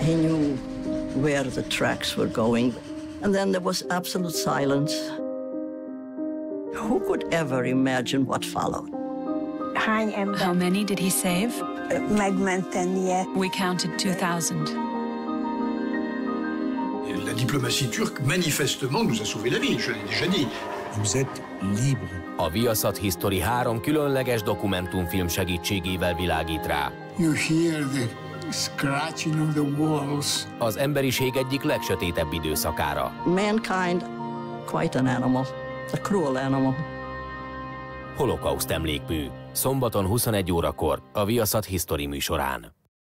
He knew where the tracks were going. And then there was absolute silence. Who could ever imagine what followed? Hány How many did he save? megmentenie? We counted 2,000. La diplomatie turque, manifestement, nous a sauvé la vie, je l'ai déjà dit. Vous êtes libre. A Viaszat History három különleges dokumentumfilm segítségével világít rá. You hear the scratching of the walls. Az emberiség egyik legsötétebb időszakára. Mankind, quite an animal, a cruel animal. Holokauszt emlékmű. Szombaton 21 órakor a Viaszat History műsorán.